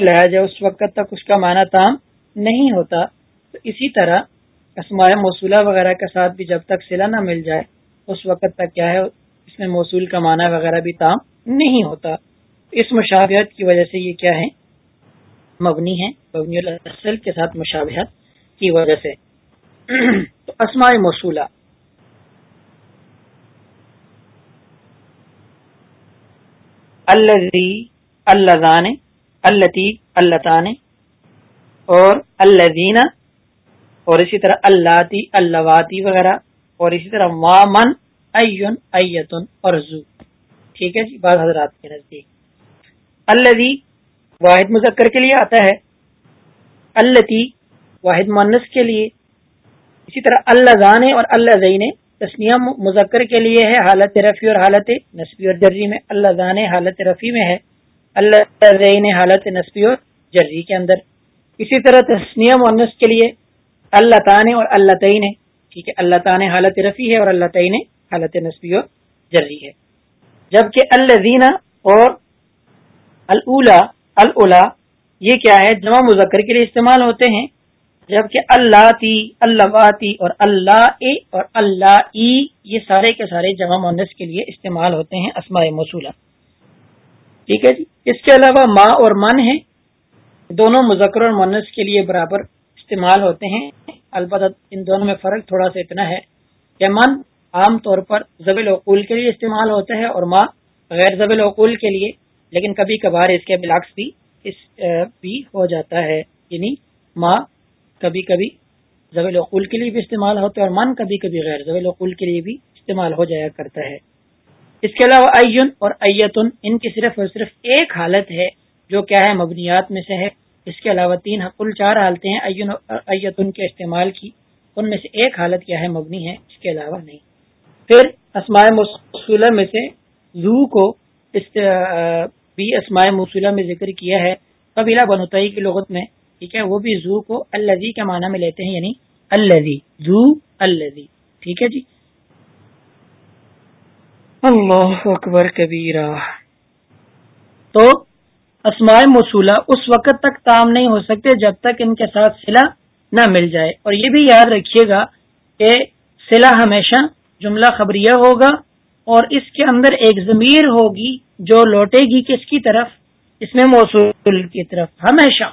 لایا جائے اس وقت تک اس کا معنی تام نہیں ہوتا۔ تو اسی طرح اسماء موصولہ وغیرہ کے ساتھ بھی جب تک سلا نہ مل جائے، اس وقت تک کیا ہے، اس میں موصول کا معنی وغیرہ بھی تام نہیں ہوتا۔ اس مشابہت کی وجہ سے یہ کیا ہے، مبنی ہے، مبنی الاصل کے ساتھ مشابہت کی وجہ سے۔ تو اسماء موصولہ۔ الزی اللہ التی اللہ اور الزین اور اسی طرح اللہ اللہواتی وغیرہ اور اسی طرح وامن، ایون، ایتن اور زو۔ ٹھیک ہے جی؟ بعض حضرات کے نزدیک۔ اللہ واحد مذکر کے لیے آتا ہے۔ التی واحد مونس کے لیے۔ اسی طرح اللہ زان اور اللہ زین تسنیا مذکر کے لیے ہے، حالت رفیع اور حالت نصبی اور جرجی میں۔ اللہ زان حالت رفیع میں ہے۔ اللہ زین حالت نصبی اور جرجی کے اندر۔ اسی طرح تسنیا مونس کے لیے اللہ تعین اور اللہ تعین ٹھیک ہے، اللہ تعین حالت رفیع ہے اور اللہ تعین حالت نصبی اور جرجی ہے۔ جبکہ اللہ زینہ اور الا الا یہ کیا ہے؟ جمع مذکر کے لیے استعمال ہوتے ہیں۔ جبکہ اللہ تی اللہ اور اللہ اے اور اللہ ای یہ سارے کے سارے جمع مونس کے لیے استعمال ہوتے ہیں، اسماء موصولہ۔ ٹھیک ہے جی۔ اس کے علاوہ ماں اور من ہے دونوں مذکر اور مونس کے لیے برابر استعمال ہوتے ہیں۔ البتہ ان دونوں میں فرق تھوڑا سا اتنا ہے کہ من عام طور پر زبی العقول کے لیے استعمال ہوتا ہے اور ماں غیر زبی العقول کے لیے۔ لیکن کبھی کبھار اس کے بلاکس بھی اس بھی ہو جاتا ہے۔ یعنی ماں کبھی کبھی زویل العقول کے لیے بھی استعمال ہوتا ہے اور من کبھی کبھی غیر زویل العقول کے لیے بھی استعمال ہو جایا کرتا ہے۔ اس کے علاوہ ایون اور ایتن، ان کی صرف اور صرف ایک حالت ہے جو کیا ہے مبنیات میں سے ہے۔ اس کے علاوہ تین کل چار حالتیں ہیں ایون اور ایتن کے استعمال کی۔ ان میں سے ایک حالت کیا ہے مبنی ہے، اس کے علاوہ نہیں۔ پھر اسماء موصولہ میں سے زو کو بھی اسماء موصولہ میں ذکر کیا ہے۔ قبیلہ بنوتائی کی لغت میں، ٹھیک ہے، وہ بھی زو کو الزی کے معنی میں لیتے ہیں یعنی الزی زو الزی ٹھیک ہے جی؟ اللہ اکبر کبیرہ۔ تو اسماء موصولہ اس وقت تک کام نہیں ہو سکتے جب تک ان کے ساتھ سلا نہ مل جائے۔ اور یہ بھی یاد رکھیے گا کہ سلا ہمیشہ جملہ خبریہ ہوگا اور اس کے اندر ایک ضمیر ہوگی جو لوٹے گی کس کی طرف؟ اس میں موصول کی طرف۔ ہمیشہ،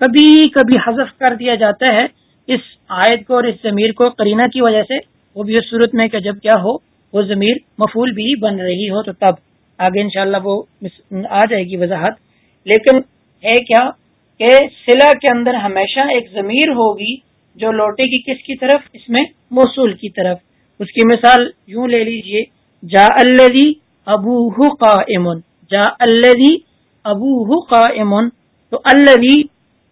کبھی کبھی حذف کر دیا جاتا ہے اس آیت کو اور اس ضمیر کو کرینہ کی وجہ سے۔ وہ بھی اس صورت میں کہ جب کیا ہو وہ ضمیر مفول بھی بن رہی ہو تو تب آگے انشاءاللہ وہ آ جائے گی وضاحت۔ لیکن ہے کیا کہ سلا کے اندر ہمیشہ ایک ضمیر ہوگی جو لوٹے گی کس کی طرف؟ اس میں موصول کی طرف۔ اس کی مثال یوں لے لیجیے جا الدی ابو کا امن جا الدی ابو کا امن تو الدی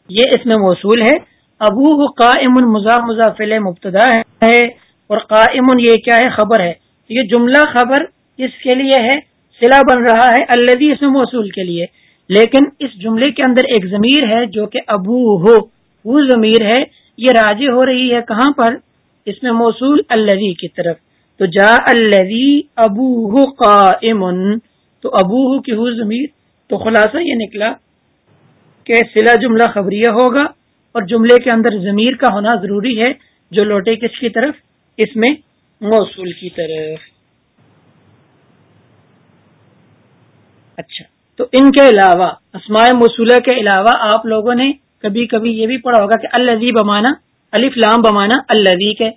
یہ اس میں موصول ہے۔ ابو قائم مزا مزافل مبتدا ہے اور قائم یہ کیا ہے؟ خبر ہے۔ یہ جملہ خبر اس کے لیے ہے سلا بن رہا ہے الدی اس میں موصول کے لیے۔ لیکن اس جملے کے اندر ایک ضمیر ہے جو کہ ابو ہو، وہ ضمیر ہے، یہ راضی ہو رہی ہے کہاں پر؟ اس میں موصول الدی کی طرف۔ تو جا الدی ابو قائم۔ تو ابو کی ہو ضمیر۔ تو خلاصہ یہ نکلا کہ سلا جملہ خبریہ ہوگا اور جملے کے اندر ضمیر کا ہونا ضروری ہے جو لوٹے کس کی طرف؟ اس میں موصول کی طرف۔ اچھا تو ان کے علاوہ، اسماء موصولہ کے علاوہ آپ لوگوں نے کبھی کبھی یہ بھی پڑھا ہوگا کہ الزی بمانا، الف لام بمانا الزی کے۔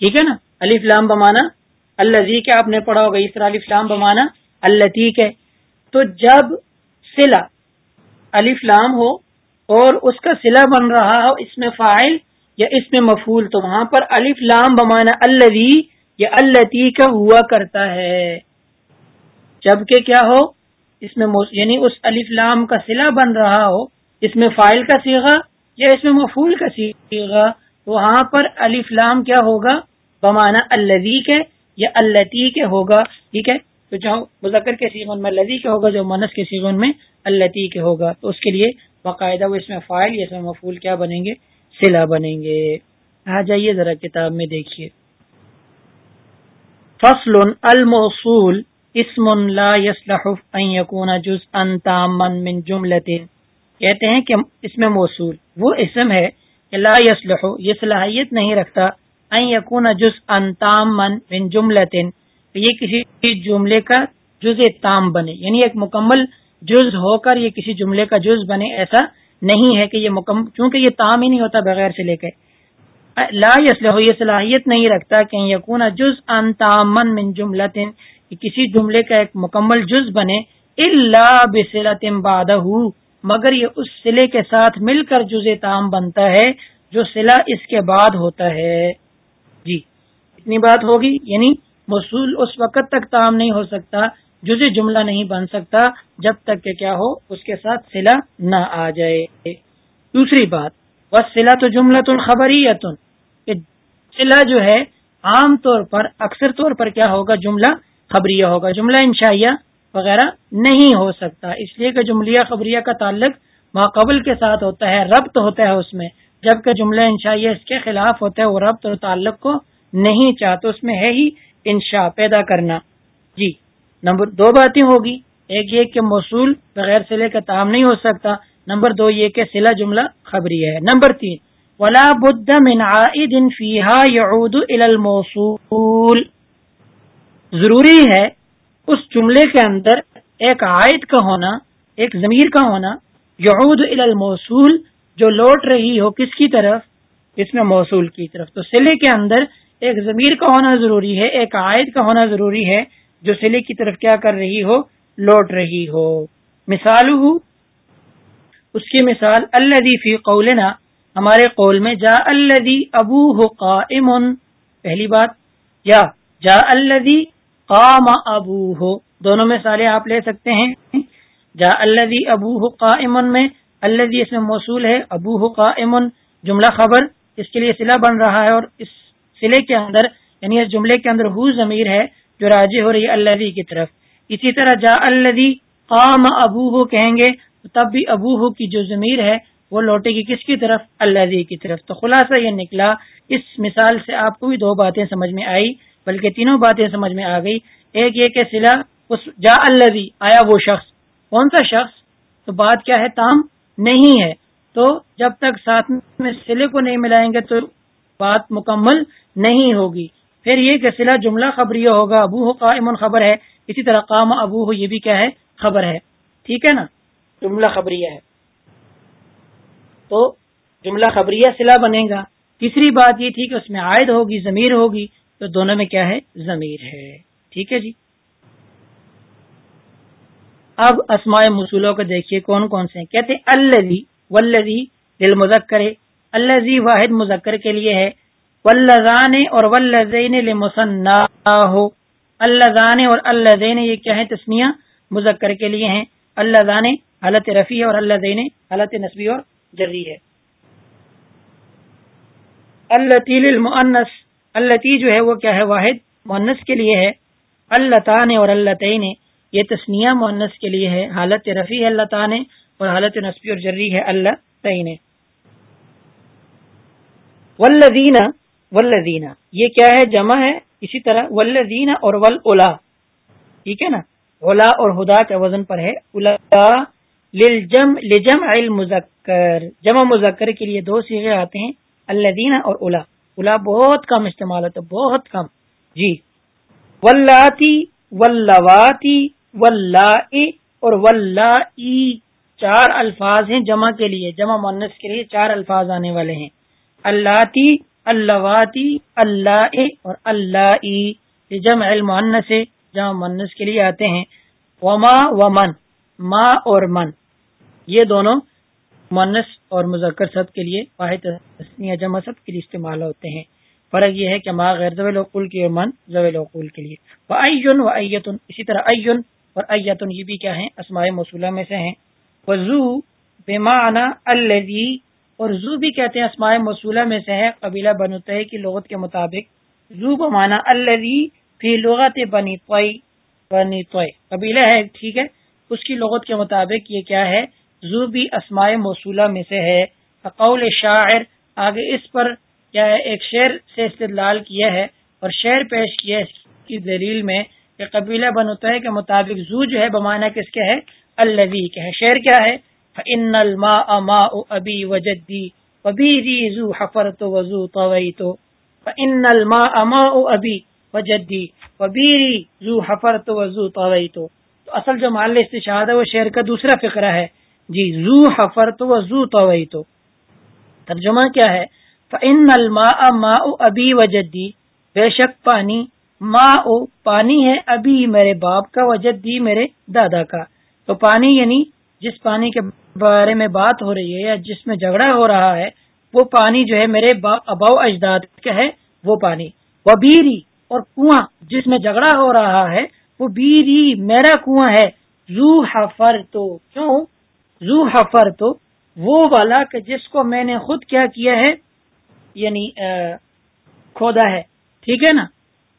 ٹھیک ہے نا؟ الف لام بمانا الزی کے آپ نے پڑھا ہوگا، اس طرح الف لام بمانا الطیق ہے تو جب سلا الف لام ہو اور اس کا سلا بن رہا ہو، اس میں فائل یا اس میں مفول تو وہاں پر الف لام بمانا الوی یا التی کا ہوا کرتا ہے۔ جبکہ کیا ہو؟ اس میں یعنی اس الف لام کا سلا بن رہا ہو، اس میں فائل کا سیگا یا اس میں مفول کا سیگا وہاں پر الف لام کیا ہوگا؟ بمانا الوی کے یا التی کے ہوگا۔ ٹھیک ہے؟ تو جو مذکر کے سیغن میں لذی کے ہوگا، جو منس کے سیغن میں التی کے ہوگا۔ تو اس کے لیے باقاعدہ وہ اس میں فائل یا اس میں مفول کیا بنیں گے؟ سلا بنیں گے۔ آ جائیے ذرا کتاب میں دیکھیے۔ فصل الموصول، اسم لا يصلح ان يكون جزءا تاما من جملة. کہتے ہیں کہ اس میں موصول، وہ اسم ہے کہ لا یسلح یہ صلاحیت نہیں رکھتا یقون جز انتام من جملتن یہ کسی جملے کا جز تام بنے یعنی ایک مکمل جز ہو کر یہ کسی جملے کا جز بنے، ایسا نہیں ہے کہ یہ مکمل کیونکہ یہ تام ہی نہیں ہوتا بغیر سے لے کے. لا یسلح یہ صلاحیت نہیں رکھتا کہ یقون جز انتامن من جملتن کسی جملے کا ایک مکمل جز بنے اللہ بسلتم بادہ مگر یہ اس سلے کے ساتھ مل کر جز تام بنتا ہے، جو سلا اس کے بعد ہوتا ہے۔ جی اتنی بات ہوگی یعنی موصول اس وقت تک تام نہیں ہو سکتا جز جملہ نہیں بن سکتا، جب تک کہ کیا ہو، اس کے ساتھ سلا نہ آ جائے۔ دوسری بات بس سلا تو جملہ تن خبری سلا جو ہے، عام طور پر، اکثر طور پر کیا ہوگا؟ جملہ خبریہ ہوگا۔ جملہ انشائیہ وغیرہ نہیں ہو سکتا۔ اس لیے کہ جملیہ خبریہ کا تعلق ماقبل کے ساتھ ہوتا ہے، ربط ہوتا ہے اس میں۔ جبکہ جملہ انشائیہ اس کے خلاف ہوتا ہے، وہ ربط اور تعلق کو نہیں چاہتا۔ اس میں ہے ہی انشاء، پیدا کرنا۔ جی نمبر دو باتیں ہوگی۔ ایک یہ کہ موصول بغیر سلے کا تام نہیں ہو سکتا۔ نمبر دو یہ کہ سلا جملہ خبری ہے۔ نمبر تین ولا بد من عائد فیہا یعود الى الموصول۔ ضروری ہے اس جملے کے اندر ایک عائد کا ہونا، ایک ضمیر کا ہونا یعود الموصول جو لوٹ رہی ہو کس کی طرف؟ اس میں موصول کی طرف۔ تو سلے کے اندر ایک ضمیر کا ہونا ضروری ہے، ایک عائد کا ہونا ضروری ہے جو سلے کی طرف کیا کر رہی ہو، لوٹ رہی ہو۔ مثال ہو اس کی مثال اللہ فی قولنا ہمارے قول میں، جا الدی ابو ہو پہلی بات، یا جا الدی قام ابو ہو دونوں میں سارے آپ لے سکتے ہیں۔ جا اللہ ابو ہو قائمن میں اللہ اس میں موصول ہے ابو ہو قائمن جملہ خبر، اس کے لیے سلا بن رہا ہے اور اس سلے کے اندر یعنی اس جملے کے اندر ہو ضمیر ہے جو راجی ہو رہی ہے اللہ کی طرف۔ اسی طرح جا اللہ قام ابو ہو کہیں گے، تب بھی ابو ہو کی جو ضمیر ہے وہ لوٹے گی کس کی طرف؟ اللہ کی طرف۔ تو خلاصہ یہ نکلا، اس مثال سے آپ کو بھی دو باتیں سمجھ میں آئی، بلکہ تینوں باتیں سمجھ میں آ گئی۔ ایک یہ کہ سلا، اس جا الدی آیا وہ شخص۔ کون سا شخص؟ تو بات کیا ہے؟ تام نہیں ہے۔ تو جب تک ساتھ میں سلے کو نہیں ملائیں گے تو بات مکمل نہیں ہوگی۔ پھر یہ کہ سلا جملہ خبری ہوگا، ابو ہو قائم خبر ہے۔ اسی طرح قام ابو ہو، یہ بھی کیا ہے؟ خبر ہے۔ ٹھیک ہے نا؟ جملہ خبریہ ہے۔ تو جملہ خبریہ سلا بنے گا۔ تیسری بات یہ تھی کہ اس میں عائد ہوگی، ضمیر ہوگی، تو دونوں میں کیا ہے؟ ضمیر ہے۔ ٹھیک ہے جی؟ اب اسماء مصولوں کو دیکھیے، کون کون سے کہتے الزی ولزی دل مذکر الزی واحد مذکر کے لیے ہے۔ ولزان اور ولزین ہو الزان اور الزین یہ کیا ہے تسمیہ مذکر کے لیے ہیں۔ الزان حالت رفیع اور اللہ زین حالت نصبی اور جری ہے۔ الطیل المعنس اللہ جو ہے وہ کیا ہے؟ واحد مونس کے لیے ہے۔ اللہ تعانے اور اللہ تعین یہ تسنیا مونس کے لیے ہے۔ حالت رفیع اللہ تعانے اور حالت نصبی اور جری ہے اللہ تعین ولدین ولدین یہ کیا ہے؟ جمع ہے۔ اسی طرح ولدین اور ول الا ٹھیک ہے نا؟ اولا اور ہدا کے وزن پر ہے۔ لجم لجم المذکر. جمع مذکر کے لیے دو سیغے آتے ہیں. اللہ اور اولا. اولا بہت کم استعمال ہوتا بہت کم. جی. ولاتی ولواتی ولا اور ولا چار الفاظ ہیں جمع کے لیے. جمع مونس کے لیے چار الفاظ آنے والے ہیں. اللہ اللہواتی اللہ اور اللہ جمع المنس جمع مونس کے لیے آتے ہیں. وما و من ما اور من. یہ دونوں مونس اور مذکر سب کے لیے واحد جمع سب کے لیے استعمال ہوتے ہیں۔ فرق یہ ہے کہ ماں غیر زویل وقول کی اور من زویل وقول کے لیے۔ وہ ایون و ایتن اسی طرح ایون اور ایتن یہ بھی کیا ہیں؟ اسماء موصولہ میں سے ہیں۔ وضو بے معنی الزی اور زو بھی کہتے ہیں اسماء موصولہ میں سے ہے قبیلہ بنوتے کی لغت کے مطابق۔ زو بمانا الزی فی لغت بنی طوئی بنی طوئی قبیلہ ہے، ٹھیک ہے۔ اس کی لغت کے مطابق یہ کیا ہے؟ زو بھی اسماء موصولہ میں سے ہے۔ قول شاعر، آگے اس پر کیا ہے، ایک شعر سے استدلال کیا ہے اور شعر پیش کیا ہے اس کی دلیل میں کہ قبیلہ بنتا ہے کے مطابق زو جو ہے بمانا کس کے ہے؟ الوی کے ہے۔ شعر کیا ہے؟ ان الماء ماء ابی وجدی وبیری زو حفرت وزو طویت فان الماء ماء ابی وجدی وبیری زو حفرت وزو طویت تو اصل جو محل استشہاد ہے، وہ شعر کا دوسرا فقرہ ہے۔ جی زو حفرت وزو طویت. ترجمہ کیا ہے؟ فان الماء ماء ابی وجدی بے شک پانی ماں او پانی ہے ابھی میرے باپ کا، وجدی میرے دادا کا. تو پانی یعنی جس پانی کے بارے میں بات ہو رہی ہے یا جس میں جھگڑا ہو رہا ہے، وہ پانی جو ہے میرے اباؤ اجداد کا ہے، وہ پانی. وہ بیری اور کنواں جس میں جھگڑا ہو رہا ہے، وہ بیری میرا کنواں ہے. زو حفر تو کیوں؟ زو حفر تو وہ والا کہ جس کو میں نے خود کیا کیا ہے یعنی کھودا ہے۔ ٹھیک ہے نا؟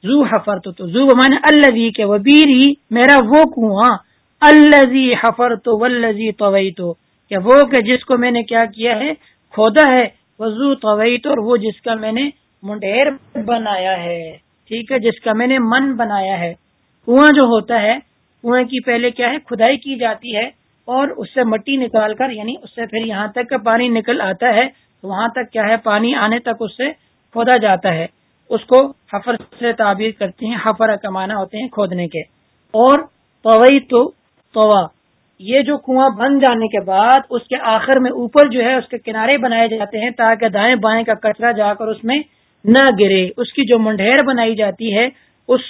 زو حفر تو زو مانے اللہ کے وہ بیری میرا وہ کنواں۔ الزی حفر تو ولزی طوی تو کیا وہ کہ جس کو میں نے کیا کیا ہے، کھودا ہے۔ وضو طوی تو اور وہ جس کا میں نے منڈیر بنایا ہے۔ ٹھیک ہے، جس کا میں نے من بنایا ہے۔ کنواں جو ہوتا ہے کنویں کی پہلے کیا ہے؟ کھدائی کی جاتی ہے۔ اور اس سے مٹی نکال کر یعنی اس سے پھر یہاں تک کا پانی نکل آتا ہے، تو وہاں تک کیا ہے، پانی آنے تک اس سے کھودا جاتا ہے۔ اس کو حفر سے تعبیر کرتے ہیں، حفر کمانا ہوتے ہیں کھودنے کے۔ اور طوی تو توا یہ جو کنواں بن جانے کے بعد اس کے آخر میں اوپر جو ہے، اس کے کنارے بنائے جاتے ہیں تاکہ دائیں بائیں کا کچرا جا کر اس میں نہ گرے۔ اس کی جو منڈیر بنائی جاتی ہے، اس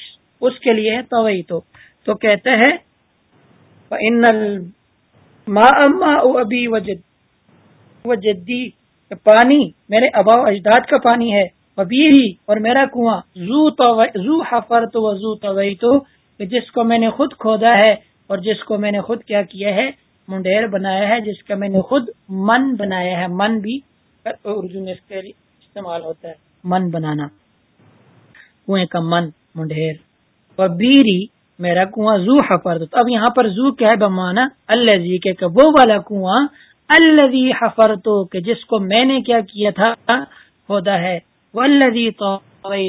اس کے لیے توئی تو تو کہتے ہیں ان ابھی وہ جدی پانی، میرے ابا اجداد کا پانی ہے۔ ابھی اور میرا کنواں، زو زو حفر تو زو طوی تو جس کو میں نے خود کھودا ہے اور جس کو میں نے خود کیا کیا ہے، منڈیر بنایا ہے، جس کا میں نے خود من بنایا ہے۔ من بھی اردو میں اس کے لیے استعمال ہوتا ہے۔ من بنانا۔ کنویں کا من، منڈیر۔ اور بیری میرا کنواں زو حفر تو اب یہاں پر زو کیا ہے بمانا؟ اللہ جی کے وہ والا کنواں الزی حفر تو کہ جس کو میں نے کیا کیا تھا، ہوتا ہے. وہ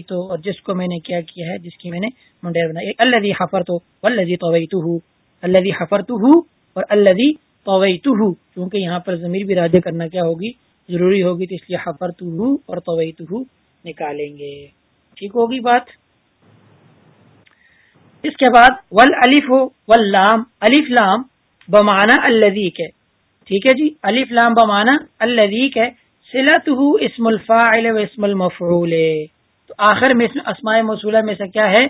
تو اور جس کو میں نے کیا کیا ہے، جس کی میں نے منڈیر بنائی. اللہ حفر تو ولزی تو اللہ حفر تو اور اللہ تو کیونکہ یہاں پر ضمیر بھی راجے کرنا کیا ہوگی؟ ضروری ہوگی، تو اس لیے حفر تو اور تو نکالیں گے. ٹھیک ہوگی بات؟ اس کے بعد ول الف ہو لام، الف لام بمانا الدی کے۔ ٹھیک ہے جی؟ الف لام بمانا الدی کے۔ سلط ہو اسم الفاعل و اسم المفعول۔ تو آخر میں اسماء موصولہ میں سے کیا ہے؟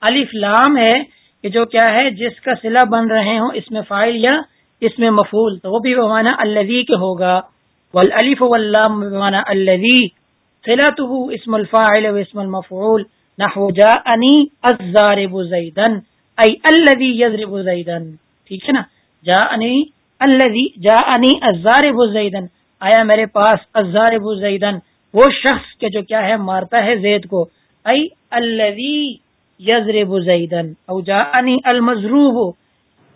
الف لام ہے کہ جو کیا ہے، جس کا سلا بن رہے ہوں اس میں فائل یا اس میں مفول تو وہ بھی بمانا الدی کے ہوگا۔ ولف ومانا الدی سلا تو اسم الفاعل و اسم المفول نہ جا انی ازار زیدن ائی الدی یزر زیدن. ٹھیک ہے نا؟ جا انی الدی جا انی ازار زیدن. آیا میرے پاس ازار زیدن؟ وہ شخص کے جو کیا ہے، مارتا ہے زید کو. ائی الدی یزرب زیدن. او جا انی المضروب.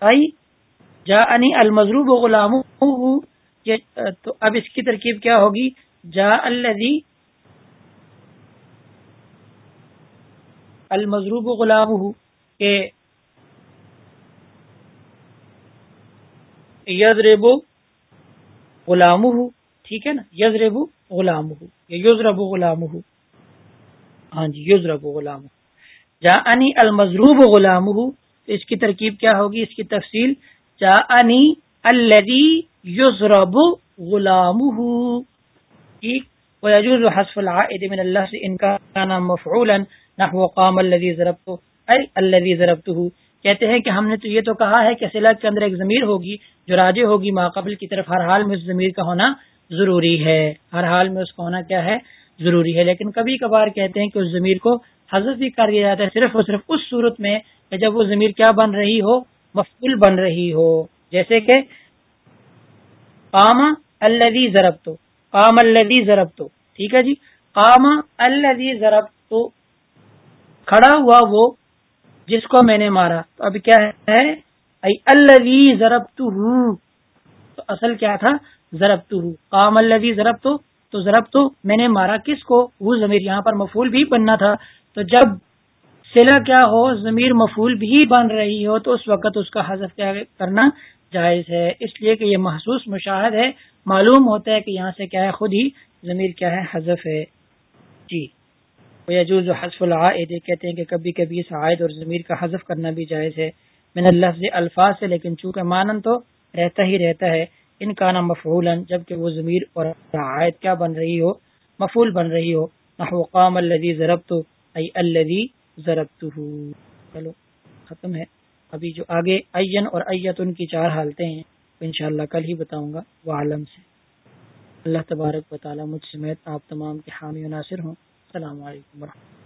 ای جا انی المضروب غلام تو اب اس کی ترکیب کیا ہوگی؟ جا الذی المضروب غلام کہ یزرب غلام ٹھیک ہے نا؟ یزرب غلام یا یزرب غلام ہاں جی یزرب غلام جا انی المضروب غلام اس کی ترکیب کیا ہوگی؟ اس کی تفصیل جا انی الدی یزرب غلام ٹھیک؟ ويجوز حذف العائد من الله سے ان كان مفعولا نحو قام الذي ضربته اي الذي ضربته کہتے ہیں کہ ہم نے تو یہ تو کہا ہے کہ صلہ کے اندر ایک ضمیر ہوگی، جو راجے ہوگی ماقبل کی طرف ہر حال میں اس ضمیر کا ہونا ضروری ہے۔ ہر حال میں اس کا ہونا کیا ہے؟ ضروری ہے۔ لیکن کبھی کبھار کہتے ہیں کہ اس ضمیر کو حضرت بھی کر دیا جاتا ہے، صرف اور صرف اس صورت میں کہ جب وہ ضمیر کیا بن رہی ہو؟ مفول بن رہی ہو۔ جیسے کہ کاما الدی ضرب تو کام الدی ضرب تو ٹھیک ہے جی؟ کاما الدی ضرب تو کھڑا ہوا وہ جس کو میں نے مارا۔ تو اب کیا ہے؟ الدی ضرب تو اصل کیا تھا؟ ضرب تو کام الدی ضرب تو تو ضرب تو میں نے مارا۔ کس کو؟ وہ ضمیر۔ یہاں پر مفول بھی بننا تھا۔ تو جب سلا کیا ہو، ضمیر مفول بھی بن رہی ہو، تو اس وقت اس کا حذف کیا کرنا جائز ہے۔ اس لیے کہ یہ محسوس مشاہد ہے۔ معلوم ہوتا ہے کہ یہاں سے کیا ہے؟ خود ہی ضمیر کیا ہے، حذف ہے۔ جی۔ یجوز حذف العائد، کہتے ہیں کہ کبھی کبھی اس عائد اور ضمیر کا حذف کرنا بھی جائز ہے۔ من اللفظ الفاظ سے، لیکن چونکہ مانن تو رہتا ہی رہتا ہے۔ ان کا نام مفول جبکہ وہ ضمیر اور عائد کیا بن رہی ہو؟ مفول بن رہی ہو۔ نحو قام الذي ضربت اي الذي ضربته چلو، ختم ہے۔ ابھی جو آگے این اور ایت ان کی چار حالتیں ہیں انشاءاللہ کل ہی بتاؤں گا۔ وہ عالم سے۔ اللہ تبارک و تعالی مجھ سمیت آپ تمام کے حامی و ناصر ہوں۔ السلام علیکم ورحمۃ